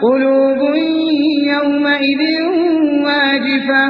قلوب يومئذ واجفة